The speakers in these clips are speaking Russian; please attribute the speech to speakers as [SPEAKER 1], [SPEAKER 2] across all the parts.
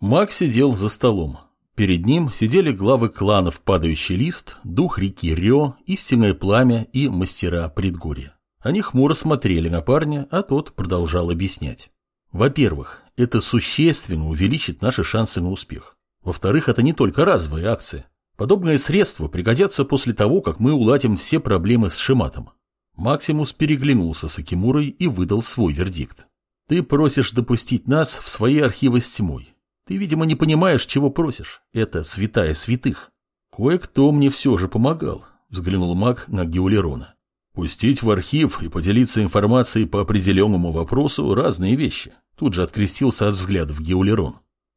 [SPEAKER 1] Маг сидел за столом. Перед ним сидели главы кланов «Падающий лист», «Дух реки Рё», «Истинное пламя» и «Мастера предгорья». Они хмуро смотрели на парня, а тот продолжал объяснять. Во-первых, это существенно увеличит наши шансы на успех. Во-вторых, это не только разовая акция. Подобные средства пригодятся после того, как мы уладим все проблемы с Шиматом. Максимус переглянулся с Акимурой и выдал свой вердикт. Ты просишь допустить нас в свои архивы с тьмой. Ты, видимо, не понимаешь, чего просишь. Это святая святых. Кое-кто мне все же помогал, взглянул маг на Геулерона. Пустить в архив и поделиться информацией по определенному вопросу – разные вещи. Тут же открестился от взглядов Геулерон.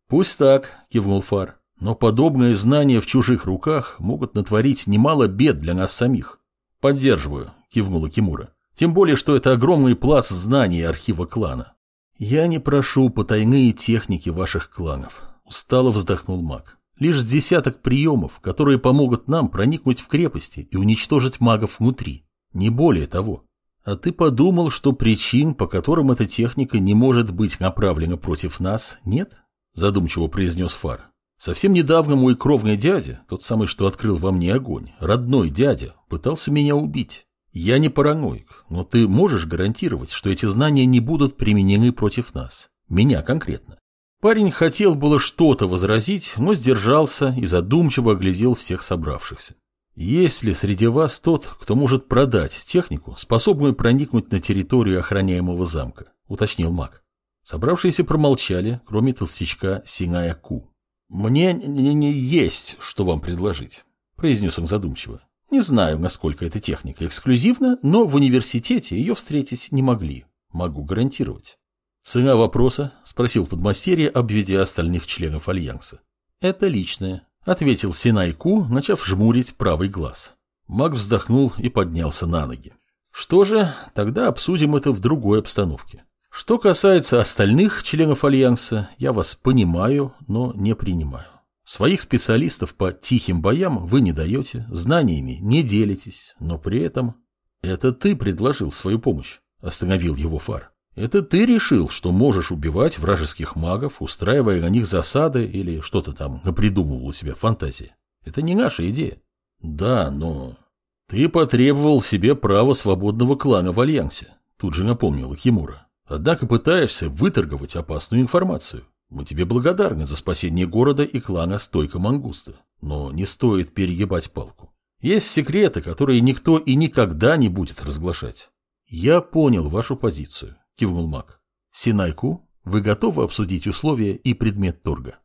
[SPEAKER 1] Пусть так, кивнул Фар, но подобные знания в чужих руках могут натворить немало бед для нас самих. Поддерживаю, кивнула Кимура. Тем более, что это огромный пласт знаний архива клана. Я не прошу потайные техники ваших кланов, устало вздохнул маг. Лишь с десяток приемов, которые помогут нам проникнуть в крепости и уничтожить магов внутри. Не более того. А ты подумал, что причин, по которым эта техника не может быть направлена против нас, нет? Задумчиво произнес Фар. Совсем недавно мой кровный дядя, тот самый, что открыл во мне огонь, родной дядя, пытался меня убить. Я не параноик, но ты можешь гарантировать, что эти знания не будут применены против нас? Меня конкретно. Парень хотел было что-то возразить, но сдержался и задумчиво оглядел всех собравшихся. Есть ли среди вас тот, кто может продать технику, способную проникнуть на территорию охраняемого замка? Уточнил маг. Собравшиеся промолчали, кроме толстячка Синая Ку. «Мне не, не есть, что вам предложить», — произнес он задумчиво. «Не знаю, насколько эта техника эксклюзивна, но в университете ее встретить не могли. Могу гарантировать». «Цена вопроса?» — спросил подмастерье, обведя остальных членов Альянса. «Это личное», — ответил Синайку, начав жмурить правый глаз. Маг вздохнул и поднялся на ноги. «Что же, тогда обсудим это в другой обстановке. Что касается остальных членов Альянса, я вас понимаю, но не принимаю. Своих специалистов по тихим боям вы не даете, знаниями не делитесь, но при этом... Это ты предложил свою помощь, остановил его Фар. Это ты решил, что можешь убивать вражеских магов, устраивая на них засады или что-то там напридумывал у себя фантазии. Это не наша идея. Да, но... Ты потребовал себе право свободного клана в Альянсе, тут же напомнила Кимура. Однако пытаешься выторговать опасную информацию. Мы тебе благодарны за спасение города и клана Стойка Мангуста. Но не стоит перегибать палку. Есть секреты, которые никто и никогда не будет разглашать. Я понял вашу позицию. — кивнул маг. «Синайку, вы готовы обсудить условия и предмет торга?»